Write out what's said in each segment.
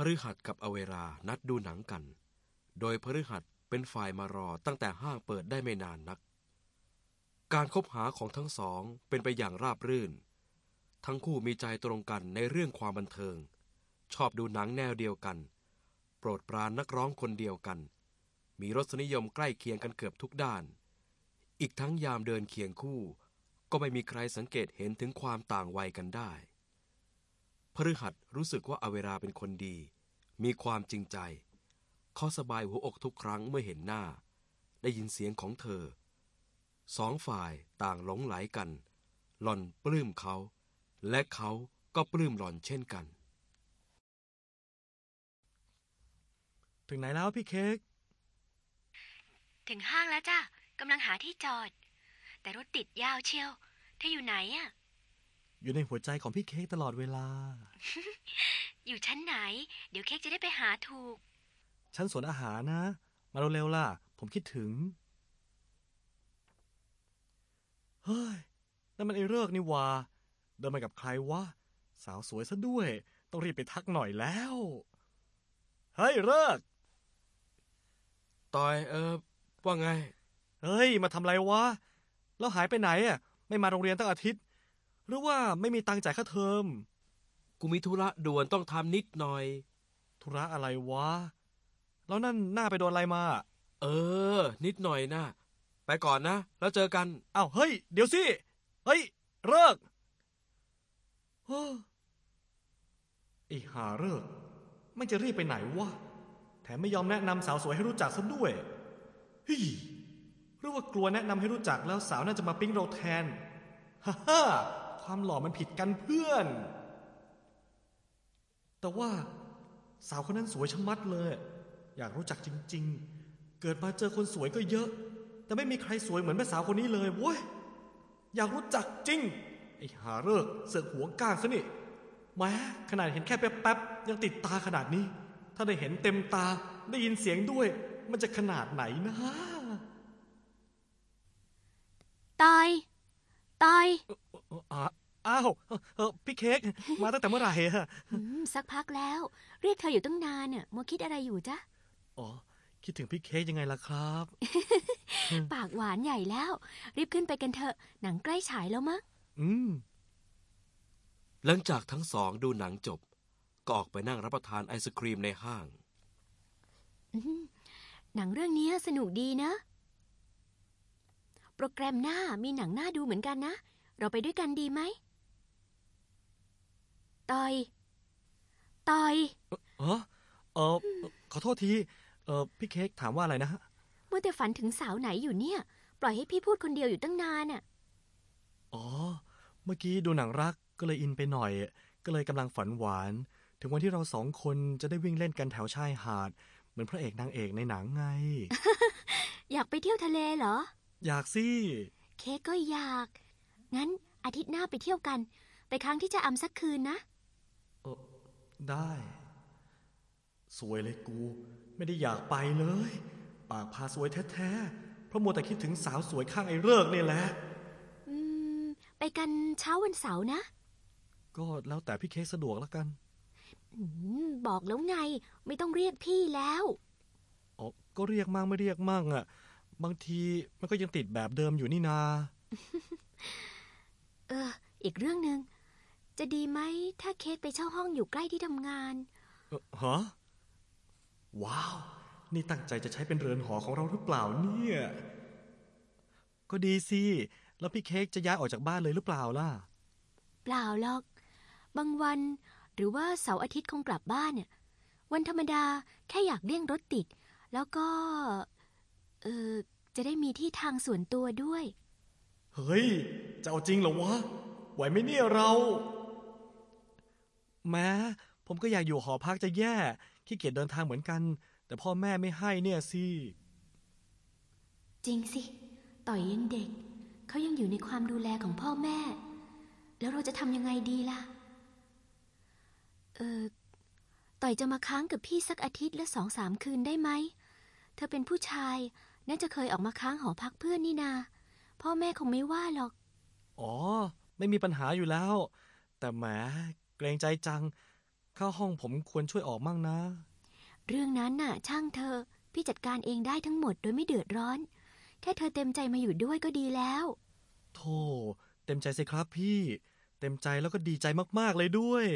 พฤหัสกับอเวรานัดดูหนังกัน โดยพฤหัสเป็นฝ่ายมารอตั้งแต่ห้างเปิดได้ไม่นานนัก การคบหาของทั้งสองเป็นไปอย่างราบรื่น ทั้งคู่มีใจตรงกันในเรื่องความบันเทิง ชอบดูหนังแนวเดียวกัน โปรดปรานนักร้องคนเดียวกัน มีรสนิยมใกล้เคียงกันเกือบทุกด้าน อีกทั้งยามเดินเคียงคู่ ก็ไม่มีใครสังเกตเห็นถึงความต่างวัยกันได้ พฤหัสรู้สึกว่าอเวราเป็นคนดี มีความจริงใจ เขาสบายหัวอกทุกครั้งเมื่อเห็นหน้า ได้ยินเสียงของเธอ สองฝ่ายต่างหลงไหลกัน หล่อนปลื้มเขา และเขาก็ปลื้มหล่อนเช่นกัน ถึงไหนแล้วพี่เค้ก ถึงห้างแล้วจ้ะกำลังหาที่จอด แต่รถติดยาวเชียวเธออยู่ไหนอะ อยู่ในหัวใจของพี่เค้กตลอดเวลา อยู่ชั้นไหน เดี๋ยวเค้กจะได้ไปหาถูก ชั้นสวนอาหารนะ มาเร็วๆล่ะ ผมคิดถึง เฮ้ย นั่นมันไอ้เลิกนี่หวา เดินมากับใครวะ สาวสวยซะด้วย ต้องรีบไปทักหน่อยแล้ว เฮ้ยเลิกตอยเออว่าไง เฮ้ย มาทำไรวะ แล้วหายไปไหนอะ ไม่มาโรงเรียนตั้งอาทิตย์ หรือว่าไม่มีตังค์จ่ายค่าเทอม กูมีธุระด่วนต้องทำนิดหน่อย ธุระอะไรวะ แล้วนั่นหน้าไปโดนอะไรมา เออ นิดหน่อยนะไปก่อนนะ แล้วเจอกัน อ้าวเฮ้ย เดี๋ยวสิ เฮ้ย เลิกเฮ้อไอ้หาเลิกไม่จะรีบไปไหนวะ แถมไม่ยอมแนะนำสาวสวยให้รู้จักซะด้วยเฮ้ยหรือว่ากลัวแนะนำให้รู้จักแล้วสาวน่าจะมาปิ๊งเราแทน ฮ่าฮ่า ความหล่อมันผิดกันเพื่อน แต่ว่าสาวคนนั้นสวยชะมัดเลย อยากรู้จักจริง ๆ เกิดมาเจอคนสวยก็เยอะ แต่ไม่มีใครสวยเหมือนแม่สาวคนนี้เลยเว้ย อยากรู้จักจริง ไอ้หาเลิกเสือกหัวก้างซะนี่แม้ขนาดเห็นแค่แป๊บๆ ยังติดตาขนาดนี้ ถ้าได้เห็นเต็มตาได้ยินเสียงด้วย มันจะขนาดไหนนะตอยตอยอ้า อ้าวเออพี่เค้กมาตั้งแต่เมื่อไหร่อะอืมสักพักแล้ว เรียกเธออยู่ตั้งนานน่ะมัวคิดอะไรอยู่จ๊ะอ๋อคิดถึงพี่เค้กยังไงล่ะครับ ปากหวานใหญ่แล้ว รีบขึ้นไปกันเถอะ หนังใกล้ฉายแล้วมั้งอืมหลังจากทั้งสองดูหนังจบ ก็ออกไปนั่งรับประทานไอศครีมในห้างอืมหนังเรื่องนี้สนุกดีนะ โปรแกรมหน้ามีหนังหน้าดูเหมือนกันนะ เราไปด้วยกันดีไหม ตอยตอย เออเออขอโทษที เออพี่เค้กถามว่าอะไรนะฮะเมื่อแต่ฝันถึงสาวไหนอยู่เนี่ย ปล่อยให้พี่พูดคนเดียวอยู่ตั้งนานน่ะ อ๋อ เมื่อกี้ดูหนังรักก็เลยอินไปหน่อย ก็เลยกำลังฝันหวาน ถึงวันที่เราสองคนจะได้วิ่งเล่นกันแถวชายหาด เหมือนพระเอกนางเอกในหนังไง อยากไปเที่ยวทะเลเหรอ อยากสิ เค้กก็อยาก งั้นอาทิตย์หน้าไปเที่ยวกัน ไปค้างที่จะอำสักคืนนะเออ ได้สวยเลยกู ไม่ได้อยากไปเลย ปากพาสวยแท้ๆ เพราะมัวแต่คิดถึงสาวสวยข้างไอ้เลิกนี่แหละ อืม ไปกันเช้าวันเสาร์นะ ก็แล้วแต่พี่เค้กสะดวกแล้วกันอืมบอกแล้วไง ไม่ต้องเรียกพี่แล้วอ๋อก็เรียกมั่งไม่เรียกมั่งอะบางทีมันก็ยังติดแบบเดิมอยู่นี่นา เออ อีกเรื่องหนึ่ง จะดีไหมถ้าเค้กไปเช่าห้องอยู่ใกล้ที่ทำงานเอ่อฮะ ว้าว นี่ตั้งใจจะใช้เป็นเรือนหอของเราหรือเปล่าเนี่ย ก็ดีสิ แล้วพี่เค้กจะย้ายออกจากบ้านเลยหรือเปล่าล่ะ เปล่าหรอก บางวันหรือว่าเสาร์อาทิตย์คงกลับบ้านเนี่ยวันธรรมดาแค่อยากเลี่ยงรถติด แล้วก็ เออจะได้มีที่ทางส่วนตัวด้วย เฮ้ย จะเอาจริงเหรอวะ ไหวไหมเนี่ยเรา แม้ผมก็อยากอยู่หอพักจะแย่ขี้เกียจเดินทางเหมือนกัน แต่พ่อแม่ไม่ให้เนี่ยสิ จริงสิ ต่อยยังเด็ก เขายังอยู่ในความดูแลของพ่อแม่ แล้วเราจะทำยังไงดีล่ะ เออต่อยจะมาค้างกับพี่สักอาทิตย์ละสองสามคืนได้ไหม เธอเป็นผู้ชาย น่าจะเคยออกมาค้างหอพักเพื่อนนี่นา พ่อแม่คงไม่ว่าหรอก อ๋อ ไม่มีปัญหาอยู่แล้ว แต่แหม เกรงใจจัง เข้าห้องผมควรช่วยออกมั่งนะ เรื่องนั้นน่ะ ช่างเธอ พี่จัดการเองได้ทั้งหมดโดยไม่เดือดร้อน แค่เธอเต็มใจมาอยู่ด้วยก็ดีแล้วโธ่เต็มใจสิครับพี่ เต็มใจแล้วก็ดีใจมากๆเลยด้วย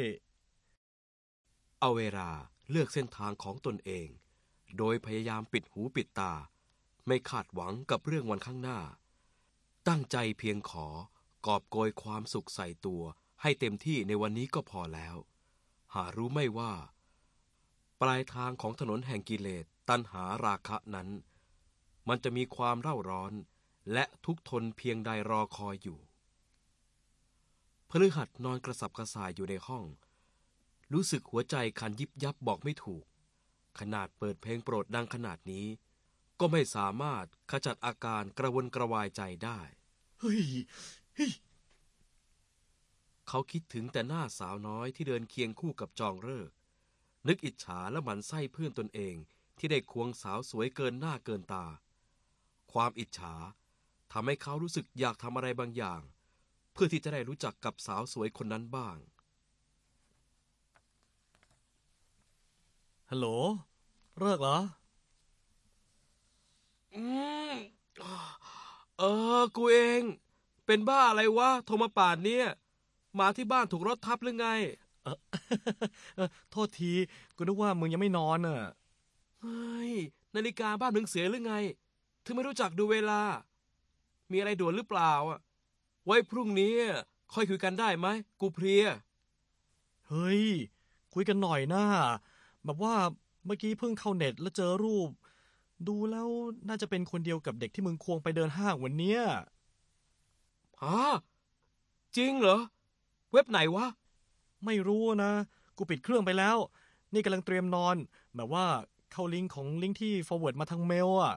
เอาเวลาเลือกเส้นทางของตนเอง โดยพยายามปิดหูปิดตา ไม่คาดหวังกับเรื่องวันข้างหน้า ตั้งใจเพียงขอกอบโกยความสุขใส่ตัว ให้เต็มที่ในวันนี้ก็พอแล้ว หารู้ไม่ว่า ปลายทางของถนนแห่งกิเลสตัณหาราคะนั้น มันจะมีความเร่าร้อน และทุกทนเพียงใดรอคอยอยู่พฤหัสนอนกระสับกระส่ายอยู่ในห้อง รู้สึกหัวใจคันยิบยับบอกไม่ถูก ขนาดเปิดเพลงโปรดดังขนาดนี้ ก็ไม่สามารถขจัดอาการกระวนกระวายใจได้ เฮ้ยเฮ้ย เขาคิดถึงแต่หน้าสาวน้อยที่เดินเคียงคู่กับจองเลิกษ์นึกอิจฉาและหมันไส้เพื่อนตนเองที่ได้ควงสาวสวยเกินหน้าเกินตา ความอิจฉาทำให้เขารู้สึกอยากทำอะไรบางอย่าง เพื่อที่จะได้รู้จักกับสาวสวยคนนั้นบ้าง ฮัลโหล เลิกเหรอ อืม เออ กูเอง เป็นบ้าอะไรวะ โทรมาป่านเนี่ย มาที่บ้านถูกรถทับหรือไงเออโทษทีกูนึกว่ามึงยังไม่นอนน่ะเฮ้ยนาฬิกาบ้านมึงเสียหรือไงถึงไม่รู้จักดูเวลา มีอะไรด่วนหรือเปล่าอะไว้พรุ่งนี้ค่อยคุยกันได้ไหมกูเพลีย เฮ้ย คุยกันหน่อยนะแบบว่าเมื่อกี้เพิ่งเข้าเน็ตแล้วเจอรูป ดูแล้วน่าจะเป็นคนเดียวกับเด็กที่มึงควงไปเดินห้างวันเนี้ยฮะจริงเหรอ เว็บไหนวะ ไม่รู้นะ กูปิดเครื่องไปแล้ว นี่กำลังเตรียมนอน แบบว่าเข้าลิงก์ของลิงก์ที่ forward มาทางเมลอะ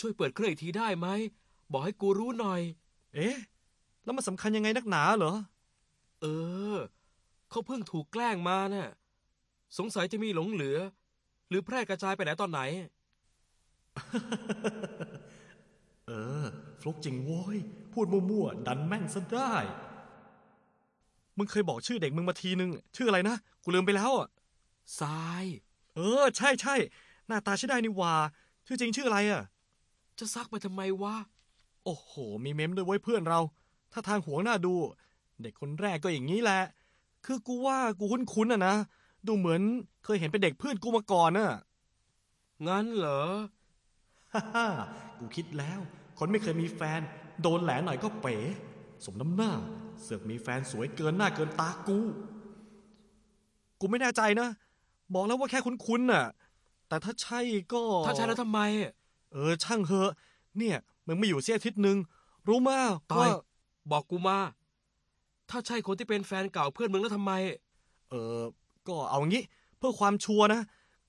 ช่วยเปิดเครื่องอีกทีได้ไหม บอกให้กูรู้หน่อย เอ๊ะ แล้วมันสำคัญยังไงนักหนาเหรอ เออ เขาเพิ่งถูกแกล้งมาน่ะ สงสัยจะมีหลงเหลือ หรือแพร่กระจายไปไหนตอนไหน เออ ฟลุกจริงโว้ย พูดมั่วๆ ดันแม่นซะได้ มึงเคยบอกชื่อเด็กมึงมาทีนึง ชื่ออะไรนะ กูลืมไปแล้วอะทราย เออ ใช่ใช่ หน้าตาใช่ได้นี่หว่า ชื่อจริงชื่ออะไรอะ จะซักไปทำไมวะ โอ้โห มีเมมด้วยไว้ยเพื่อนเรา ถ้าทางหวงหน้าดู เด็กคนแรกก็อย่างนี้แหละ คือกูว่ากูคุ้นๆอะนะ ดูเหมือนเคยเห็นเป็นเด็กเพื่อนกูมาก่อนน่ะ งั้นเหรอ ฮ่าฮ่ากูคิดแล้ว คนไม่เคยมีแฟน โดนแหลหน่อยก็เป๋ สมน้ำหน้า เสือกมีแฟนสวยเกินหน้าเกินตากู กูไม่แน่ใจนะ บอกแล้วว่าแค่คุ้นๆน่ะ แต่ถ้าใช่ก็ถ้าใช่แล้วทำไม เออ ช่างเหอะ เนี่ย มึงไม่อยู่เสียอาทิตย์หนึ่งรู้มาต้อยว่าบอกกูมา ถ้าใช่คนที่เป็นแฟนเก่าเพื่อนมึงแล้วทำไม เออ ก็เอางี้ เพื่อความชัวร์นะ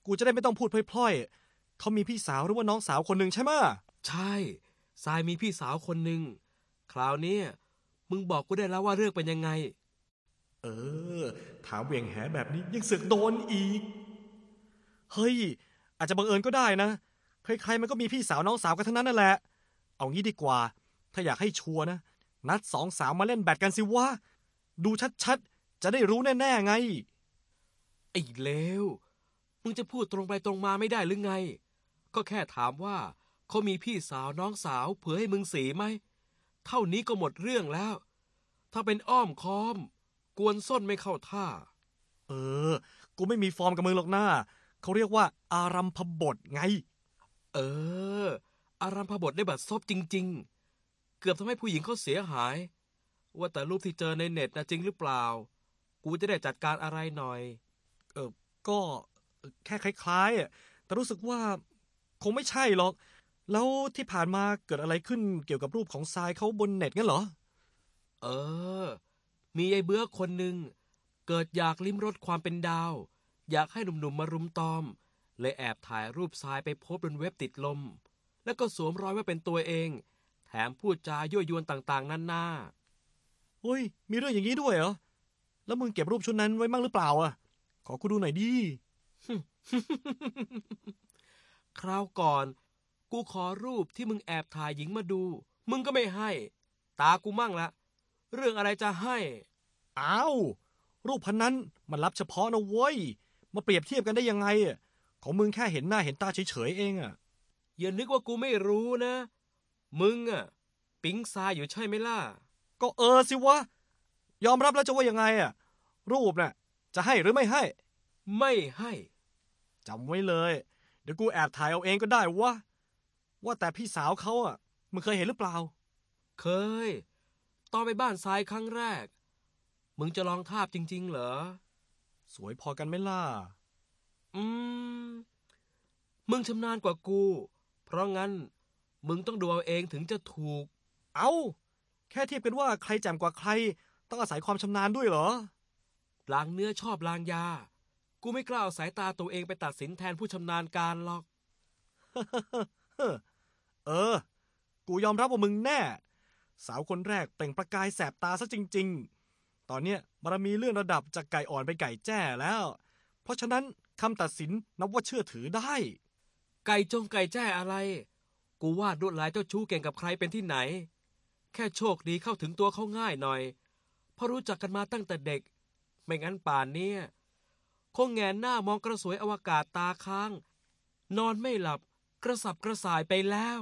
กูจะได้ไม่ต้องพูดพล่อยๆเขามีพี่สาวหรือว่าน้องสาวคนหนึ่งใช่ไหมะใช่ทรายมีพี่สาวคนหนึ่งคราวเนี้ย มึงบอกกูได้แล้วว่าเรื่องเป็นยังไง เออ ถามเหวียงแหแบบนี้ยังเสือกโดนอีก เฮ้ย อาจจะบังเอิญก็ได้นะ ใครๆมันก็มีพี่สาวน้องสาวกันทั้งนั้นนั่นแหละ เอางี้ดีกว่า ถ้าอยากให้ชัวร์นะ นัดสองสาวมาเล่นแบดกันสิวะ ดูชัดๆ จะได้รู้แน่ๆไง ไอ้เลว มึงจะพูดตรงไปตรงมาไม่ได้หรือไง ก็แค่ถามว่าเขามีพี่สาวน้องสาวเผื่อให้มึงสีไหม เท่านี้ก็หมดเรื่องแล้ว ถ้าเป็นอ้อมค้อม กวนส้นไม่เข้าท่า เออ กูไม่มีฟอร์มกับมึงหรอกหน้า เขาเรียกว่า อารัมพบทไง เออ อารัมพบทได้บัดซบจริง ๆ เกือบทำให้ผู้หญิงเขาเสียหาย ว่าแต่รูปที่เจอในเน็ตนะจริงหรือเปล่า กูจะได้จัดการอะไรหน่อย เออก็แค่คล้ายๆอะแต่รู้สึกว่า คงไม่ใช่หรอก แล้วที่ผ่านมาเกิดอะไรขึ้นเกี่ยวกับรูปของทรายเขาบนเน็ตงั้นเหรอ เออ มีไอ้เบื้อคนหนึ่งเกิดอยากลิ้มรสความเป็นดาว อยากให้หนุ่มๆมารุมตอม เลยแอบถ่ายรูปทรายไปโพสต์บนเว็บติดลม แล้วก็สวมรอยว่าเป็นตัวเอง แถมพูดจายั่วยวนต่างๆนานาเฮ้ย มีเรื่องอย่างนี้ด้วยเหรอ แล้วมึงเก็บรูปชุดนั้นไว้มั่งหรือเปล่าอะ ขอกูดูหน่อยดิ คราวก่อน กูขอรูปที่มึงแอบถ่ายหญิงมาดู มึงก็ไม่ให้ ตากูมั่งละ เรื่องอะไรจะให้ อ้าว รูปพันนั้นมันรับเฉพาะนะเว้ย มาเปรียบเทียบกันได้ยังไงอะของมึงแค่เห็นหน้าเห็นตาเฉยๆเองอะอย่านึกว่ากูไม่รู้นะ มึงอะปิ๊งซายอยู่ใช่ไหมล่ะ ก็เออสิวะ ยอมรับแล้วจะว่ายังไงอะรูปน่ะ จะให้หรือไม่ให้ ไม่ให้จำไว้เลย เดี๋ยวกูแอบถ่ายเอาเองก็ได้วะ ว่าแต่พี่สาวเขาอะมึงเคยเห็นหรือเปล่า เคย ตอนไปบ้านทรายครั้งแรก มึงจะลองทาบจริง ๆ เหรอ สวยพอกันไหมล่ะ อืม มึงชำนาญกว่ากู เพราะงั้น มึงต้องดูเอาเองถึงจะถูก เอาแค่เทียบกันว่าใครแจ่มกว่าใคร ต้องอาศัยความชำนาญด้วยเหรอลางเนื้อชอบลางยา กูไม่กล้าเอาสายตาตัวเองไปตัดสินแทนผู้ชำนาญการหรอกเออ กูยอมรับว่ามึงแน่ สาวคนแรกเปล่งประกายแสบตาซะจริง ๆ ตอนเนี้ยบารมีเลื่อนระดับจากไก่อ่อนไปไก่แจ้แล้ว เพราะฉะนั้นคำตัดสินนับว่าเชื่อถือได้ ไก่จงไก่แจ้อะไร กูวาดลวดลายเจ้าชู้เก่งกับใครเป็นที่ไหน แค่โชคดีเข้าถึงตัวเขาง่ายหน่อยเพราะรู้จักกันมาตั้งแต่เด็ก ไม่งั้นป่านเนี้ยคงแงนหน้ามองกระสวยอวกาศตาค้าง นอนไม่หลับกระสับกระส่ายไปแล้ว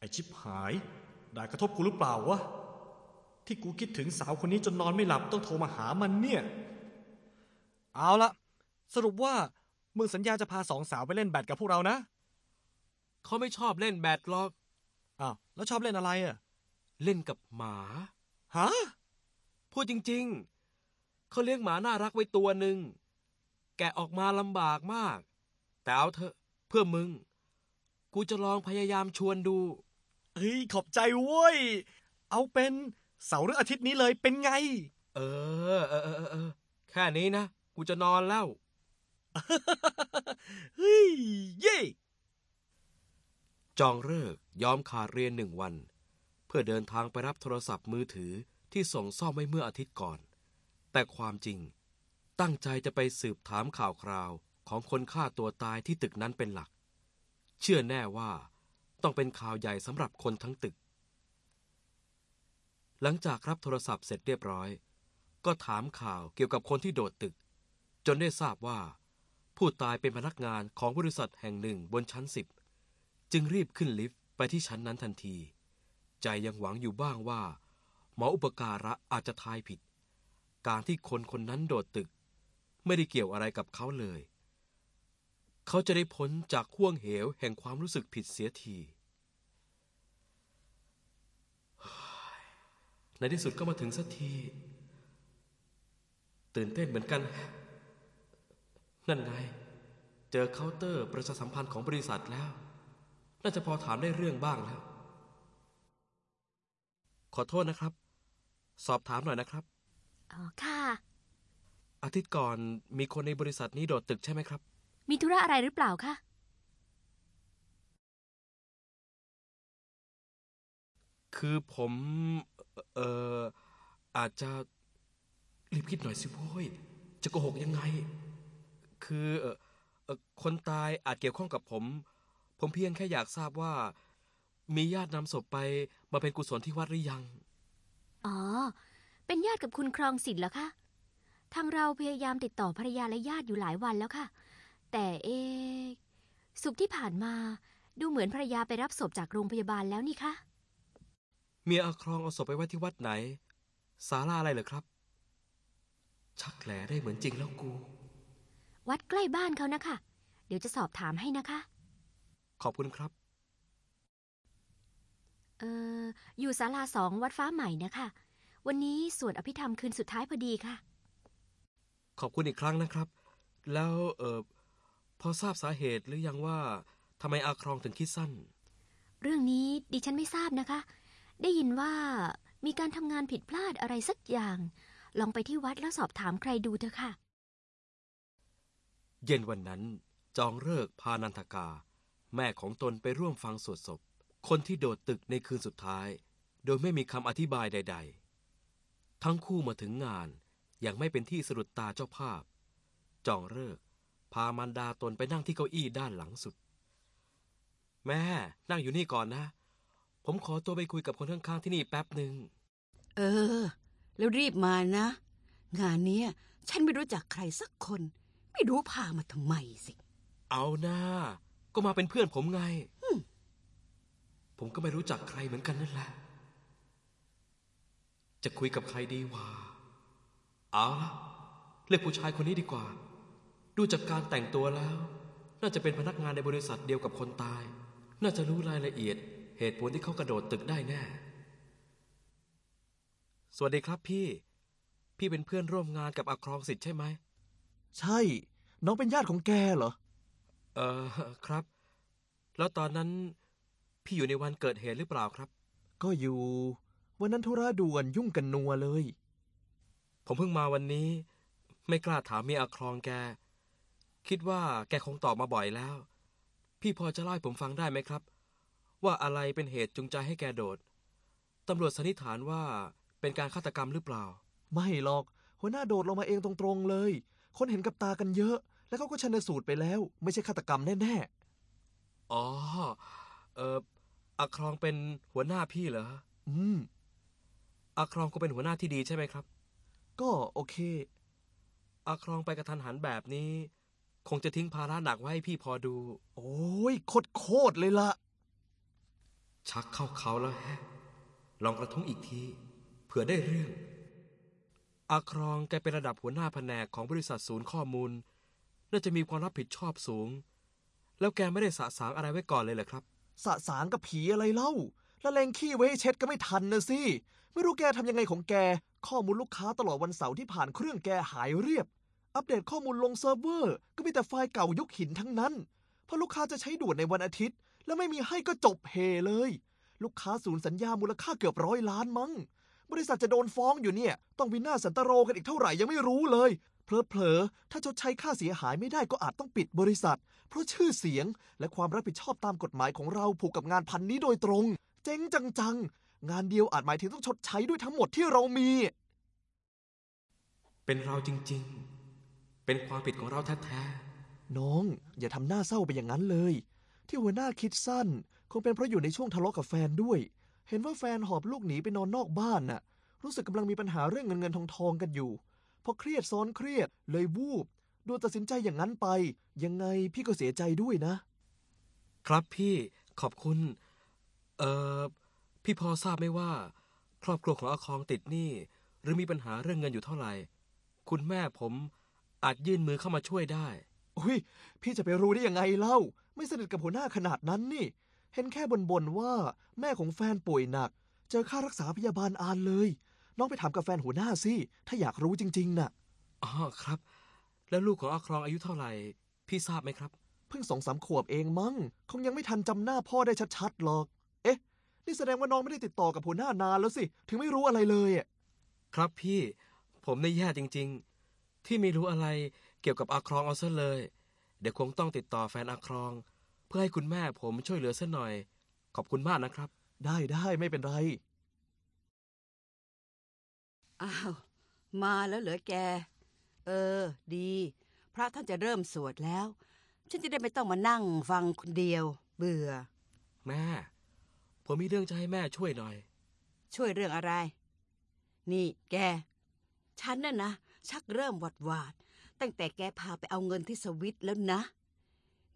ไอชิบหาย ได้กระทบกูหรือเปล่าวะ ที่กูคิดถึงสาวคนนี้จนนอนไม่หลับต้องโทรมาหามันเนี่ย เอาละสรุปว่ามึงสัญญาจะพาสองสาวไปเล่นแบดกับพวกเรานะ เขาไม่ชอบเล่นแบดหรอก อ้าว แล้วชอบเล่นอะไรอะ เล่นกับหมา ฮะ พูดจริง ๆ เขาเลี้ยงหมาน่ารักไว้ตัวหนึ่ง แกะออกมาลำบากมาก แต่เอาเถอะเพื่อมึง กูจะลองพยายามชวนดู เฮ้ยขอบใจเว้ย เอาเป็นเสาร์หรืออาทิตย์นี้เลยเป็นไง เออเออเออเออเออแค่นี้นะ กูจะนอนแล้ว เฮ้ย เย่จองเลิกษ์ยอมขาดเรียนหนึ่งวัน เพื่อเดินทางไปรับโทรศัพท์มือถือที่ส่งซ่อมไว้เมื่ออาทิตย์ก่อน แต่ความจริง ตั้งใจจะไปสืบถามข่าวคราวของคนฆ่าตัวตายที่ตึกนั้นเป็นหลัก เชื่อแน่ว่า ต้องเป็นข่าวใหญ่สำหรับคนทั้งตึก หลังจากรับโทรศัพท์เสร็จเรียบร้อย ก็ถามข่าวเกี่ยวกับคนที่โดดตึก จนได้ทราบว่า ผู้ตายเป็นพนักงานของบริษัทแห่งหนึ่งบนชั้นสิบจึงรีบขึ้นลิฟต์ไปที่ชั้นนั้นทันที ใจยังหวังอยู่บ้างว่าหมออุปการะอาจจะทายผิด การที่คนคนนั้นโดดตึก ไม่ได้เกี่ยวอะไรกับเขาเลย เขาจะได้พ้นจากห่วงเหวแห่งความรู้สึกผิดเสียทีเฮ้ยในที่สุดก็มาถึงสักที ตื่นเต้นเหมือนกันแฮะนั่นไง เจอเคาน์เตอร์ประชาสัมพันธ์ของบริษัทแล้ว น่าจะพอถามได้เรื่องบ้างแล้ว ขอโทษนะครับ สอบถามหน่อยนะครับ อ๋อค่ะ อาทิตย์ก่อนมีคนในบริษัทนี้โดดตึกใช่ไหมครับ มีธุระอะไรหรือเปล่าคะ คือผม เอ่อ อาจจะ รีบคิดหน่อยสิโว้ย จะโกหกยังไง คือเอ่อเอ่อคนตายอาจเกี่ยวข้องกับผม ผมเพียงแค่อยากทราบว่า มีญาตินำศพไปมาเป็นกุศลที่วัดหรือยัง อ๋อ เป็นญาติกับคุณครองสิทธิ์เหรอคะ ทางเราพยายามติดต่อภรรยาและญาติอยู่หลายวันแล้วค่ะ แต่เอะสุขที่ผ่านมาดูเหมือนภรรยาไปรับศพจากโรงพยาบาลแล้วนี่คะเมียอาครองเอาศพไปไว้ที่วัดไหนศาลาอะไรเหรอครับ ชักแหลได้เหมือนจริงแล้วกู วัดใกล้บ้านเขานะคะ เดี๋ยวจะสอบถามให้นะคะ ขอบคุณครับเอออยู่ศาลาสองวัดฟ้าใหม่นะคะ วันนี้สวดอภิธรรมคืนสุดท้ายพอดีค่ะ ขอบคุณอีกครั้งนะครับ แล้วเออ พอทราบสาเหตุหรือยังว่าทำไมอาครองถึงคิดสั้น เรื่องนี้ดิฉันไม่ทราบนะคะ ได้ยินว่ามีการทำงานผิดพลาดอะไรสักอย่าง ลองไปที่วัดแล้วสอบถามใครดูเถอะค่ะ เย็นวันนั้น จองเลิกษ์พานันทกา แม่ของตนไปร่วมฟังสวดศพ คนที่โดดตึกในคืนสุดท้าย โดยไม่มีคำอธิบายใด ๆ ทั้งคู่มาถึงงานอย่างไม่เป็นที่สะดุดตาเจ้าภาพ จองเลิกษ์ พามันดาตนไปนั่งที่เก้าอี้ด้านหลังสุด แม่ นั่งอยู่นี่ก่อนนะ ผมขอตัวไปคุยกับคนข้างๆที่นี่แป๊บหนึ่ง เออ แล้วรีบมานะ งานเนี้ย ฉันไม่รู้จักใครสักคน ไม่รู้พามาทำไมสิ เอาหน้า ก็มาเป็นเพื่อนผมไง ผมก็ไม่รู้จักใครเหมือนกันนั่นแหละ จะคุยกับใครดีวะเอาละเลือกผู้ชายคนนี้ดีกว่า ดูจากการแต่งตัวแล้ว น่าจะเป็นพนักงานในบริษัทเดียวกับคนตาย น่าจะรู้รายละเอียด เหตุผลที่เขากระโดดตึกได้แน่ สวัสดีครับพี่ พี่เป็นเพื่อนร่วมงานกับอาครองสิทธิ์ใช่ไหม ใช่ น้องเป็นญาติของแกเหรอ เออครับ แล้วตอนนั้น พี่อยู่ในวันเกิดเหตุหรือเปล่าครับ ก็อยู่ วันนั้นธุระด่วนยุ่งกันนัวเลย ผมเพิ่งมาวันนี้ ไม่กล้าถามเมียอาครองแก คิดว่าแกคงตอบมาบ่อยแล้ว พี่พอจะเล่าให้ผมฟังได้ไหมครับ ว่าอะไรเป็นเหตุจูงใจให้แกโดดตำรวจสันนิษฐานว่าเป็นการฆาตกรรมหรือเปล่า ไม่หรอก หัวหน้าโดดลงมาเองตรงๆเลย คนเห็นกับตากันเยอะ แล้วเขาก็ชันสูตรไปแล้ว ไม่ใช่ฆาตกรรมแน่อ๋อ เอออาครองเป็นหัวหน้าพี่เหรอๆอืมอาครองก็เป็นหัวหน้าที่ดีใช่ไหมครับ ก็โอเคอาครองไปกระทันหันแบบนี้ คงจะทิ้งภาระหนักไว้ให้พี่พอดู โอ้ยโคตรโคตรเลยละชักเข้าเขาแล้วแฮะ ลองกระทุ้งอีกที เผื่อได้เรื่อง อาครองแกเป็นระดับหัวหน้าแผนกของบริษัทศูนย์ข้อมูล น่าจะมีความรับผิดชอบสูง แล้วแกไม่ได้สะสางอะไรไว้ก่อนเลยเหรอครับ สะสางกับผีอะไรเล่า แล้วเลงขี้ไว้ให้เช็ดก็ไม่ทันนะสิ ไม่รู้แกทำยังไงของแก ข้อมูลลูกค้าตลอดวันเสาร์ที่ผ่านเครื่องแกหายเรียบ อัปเดตข้อมูลลงเซิร์ฟเวอร์ ก็มีแต่ไฟล์เก่ายุคหินทั้งนั้น เพราะลูกค้าจะใช้ด่วนในวันอาทิตย์ แล้วไม่มีให้ก็จบเห่เลย ลูกค้าศูนย์สัญญามูลค่าเกือบร้อยล้านมั้ง บริษัทจะโดนฟ้องอยู่เนี่ย ต้องวินาศสันตโรกันอีกเท่าไหร่ยังไม่รู้เลย เพลอๆ ถ้าชดใช้ค่าเสียหายไม่ได้ก็อาจต้องปิดบริษัท เพราะชื่อเสียงและความรับผิดชอบตามกฎหมายของเราผูกกับงานพันนี้โดยตรง เจ๊งจังๆ งานเดียวอาจหมายถึงต้องชดใช้ด้วยทั้งหมดที่เรามี เป็นเราจริง ๆ เป็นความผิดของเราแท้น้อง อย่าทำหน้าเศร้าไปอย่างนั้นเลย ที่หัวหน้าคิดสั้น คงเป็นเพราะอยู่ในช่วงทะเลาะกับแฟนด้วย เห็นว่าแฟนหอบลูกหนีไปนอนนอกบ้านน่ะ รู้สึกกำลังมีปัญหาเรื่องเงินเงินทองทองกันอยู่ พอเครียดซ้อนเครียดเลยวูบดูตัดสินใจอย่างนั้นไป ยังไงพี่ก็เสียใจด้วยนะๆครับพี่ขอบคุณ เอ่อ พี่พอทราบไหมว่า ครอบครัวของอาครองติดหนี้หรือมีปัญหาเรื่องเงินอยู่เท่าไหร่ คุณแม่ผม อาจยื่นมือเข้ามาช่วยได้อุ้ยพี่จะไปรู้ได้ยังไงเล่า ไม่สนิทกับหัวหน้าขนาดนั้นนี่ เห็นแค่บ่นๆว่าแม่ของแฟนป่วยหนัก เจอค่ารักษาพยาบาลอานเลย น้องไปถามกับแฟนหัวหน้าสิถ้าอยากรู้จริง ๆน่ะอ๋อครับ แล้วลูกของอาครองอายุเท่าไหร่ พี่ทราบไหมครับ เพิ่งสองสามขวบเองมั้งคงยังไม่ทันจำหน้าพ่อได้ชัดๆหรอก เอ๊ะ นี่แสดงว่าน้องไม่ได้ติดต่อกับหัวหน้านานแล้วสิ ถึงไม่รู้อะไรเลยอะครับพี่ผมในแย่จริง ๆ ที่ไม่รู้อะไรเกี่ยวกับอาครองเอาซะเลย เดี๋ยวคงต้องติดต่อแฟนอาครอง เพื่อให้คุณแม่ผมช่วยเหลือซะหน่อย ขอบคุณมากนะครับ ได้ได้ไม่เป็นไร อ้าว มาแล้วเหรอแก เออ ดี พระท่านจะเริ่มสวดแล้ว ฉันจะได้ไม่ต้องมานั่งฟังคนเดียว เบื่อ แม่ ผมมีเรื่องจะให้แม่ช่วยหน่อย ช่วยเรื่องอะไร นี่แก ฉันน่ะนะ ชักเริ่มหวาดหวาดๆตั้งแต่แกพาไปเอาเงินที่สวิตแล้วนะ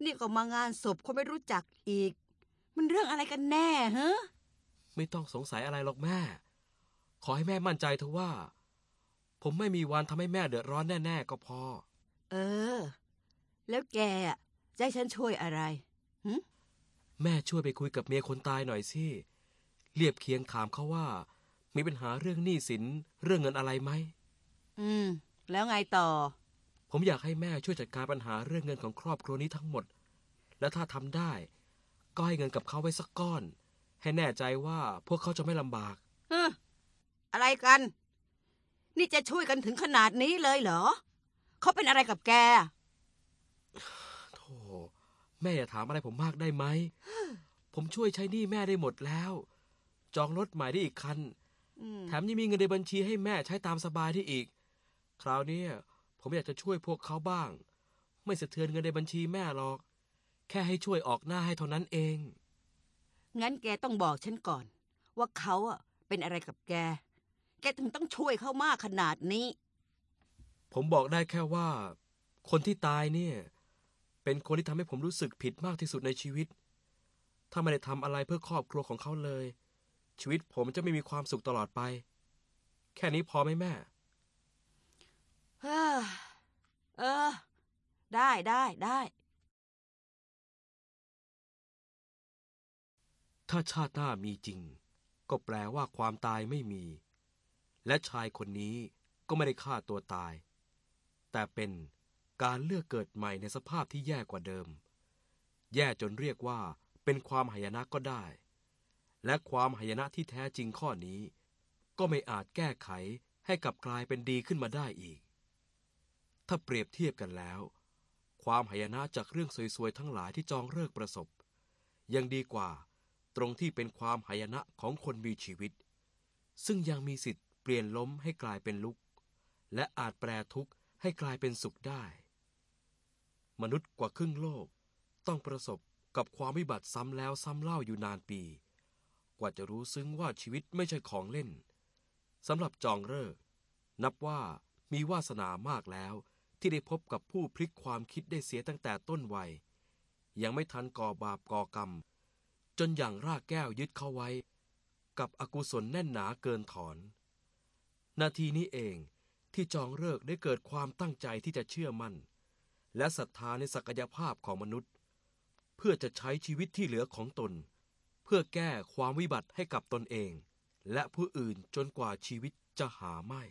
นี่ก็มางานศพคนไม่รู้จักอีก มันเรื่องอะไรกันแน่ฮะไม่ต้องสงสัยอะไรหรอกแม่ ขอให้แม่มั่นใจเถอะว่า ผมไม่มีวันทำให้แม่เดือดร้อนแน่ๆก็พอ เออ แล้วแกอะจะให้ฉันช่วยอะไรแม่ช่วยไปคุยกับเมียคนตายหน่อยสิเรียบเคียงถามเขาว่า มีปัญหาเรื่องหนี้สินเรื่องเงินอะไรไหม อืม แล้วไงต่อ ผมอยากให้แม่ช่วยจัดการปัญหาเรื่องเงินของครอบครัวนี้ทั้งหมด และถ้าทำได้ ก็ให้เงินกับเขาไว้สักก้อน ให้แน่ใจว่าพวกเขาจะไม่ลำบากเฮ้ออะไรกัน นี่จะช่วยกันถึงขนาดนี้เลยเหรอ เขาเป็นอะไรกับแก โธ่แม่อย่าถามอะไรผมมากได้ไหม ผมช่วยใช้หนี้แม่ได้หมดแล้ว จองรถใหม่ได้อีกคัน อืม แถมยังมีเงินในบัญชีให้แม่ใช้ตามสบายได้อีก คราวเนี้ยผมอยากจะช่วยพวกเขาบ้าง ไม่สะเทือนเงินในบัญชีแม่หรอก แค่ให้ช่วยออกหน้าให้เท่านั้นเอง งั้นแกต้องบอกฉันก่อน ว่าเขาอะเป็นอะไรกับแก แกถึงต้องช่วยเขามากขนาดนี้ ผมบอกได้แค่ว่า คนที่ตายเนี่ย เป็นคนที่ทำให้ผมรู้สึกผิดมากที่สุดในชีวิต ถ้าไม่ได้ทำอะไรเพื่อครอบครัวของเขาเลย ชีวิตผมจะไม่มีความสุขตลอดไป แค่นี้พอไหมแม่เฮ้อ เออ ได้ได้ได้ ถ้าชาติหน้ามีจริง ก็แปลว่าความตายไม่มี และชายคนนี้ก็ไม่ได้ฆ่าตัวตาย แต่เป็นการเลือกเกิดใหม่ในสภาพที่แย่กว่าเดิม แย่จนเรียกว่าเป็นความหายนะก็ได้ และความหายนะที่แท้จริงข้อนี้ ก็ไม่อาจแก้ไขให้กลับกลายเป็นดีขึ้นมาได้อีก ถ้าเปรียบเทียบกันแล้ว ความหายนะจากเรื่องสวยๆทั้งหลายที่จองเลิกประสบ ยังดีกว่าตรงที่เป็นความหายนะของคนมีชีวิต ซึ่งยังมีสิทธิ์เปลี่ยนล้มให้กลายเป็นลุก และอาจแปรทุกข์ให้กลายเป็นสุขได้ มนุษย์กว่าครึ่งโลกต้องประสบกับความวิบัติซ้ำแล้วซ้ำเล่าอยู่นานปี กว่าจะรู้ซึ้งว่าชีวิตไม่ใช่ของเล่นสำหรับจองเลิกนับว่ามีวาสนามากแล้ว ที่ได้พบกับผู้พลิกความคิดได้เสียตั้งแต่ต้นวัย ยังไม่ทันก่อบาปก่อกรรม จนอย่างรากแก้วยึดเข้าไว้ กับอกุศลแน่นหนาเกินถอน นาทีนี้เองที่จองเลิกได้เกิดความตั้งใจที่จะเชื่อมั่น และศรัทธาในศักยภาพของมนุษย์ เพื่อจะใช้ชีวิตที่เหลือของตน เพื่อแก้ความวิบัติให้กับตนเอง และผู้อื่นจนกว่าชีวิตจะหาไม่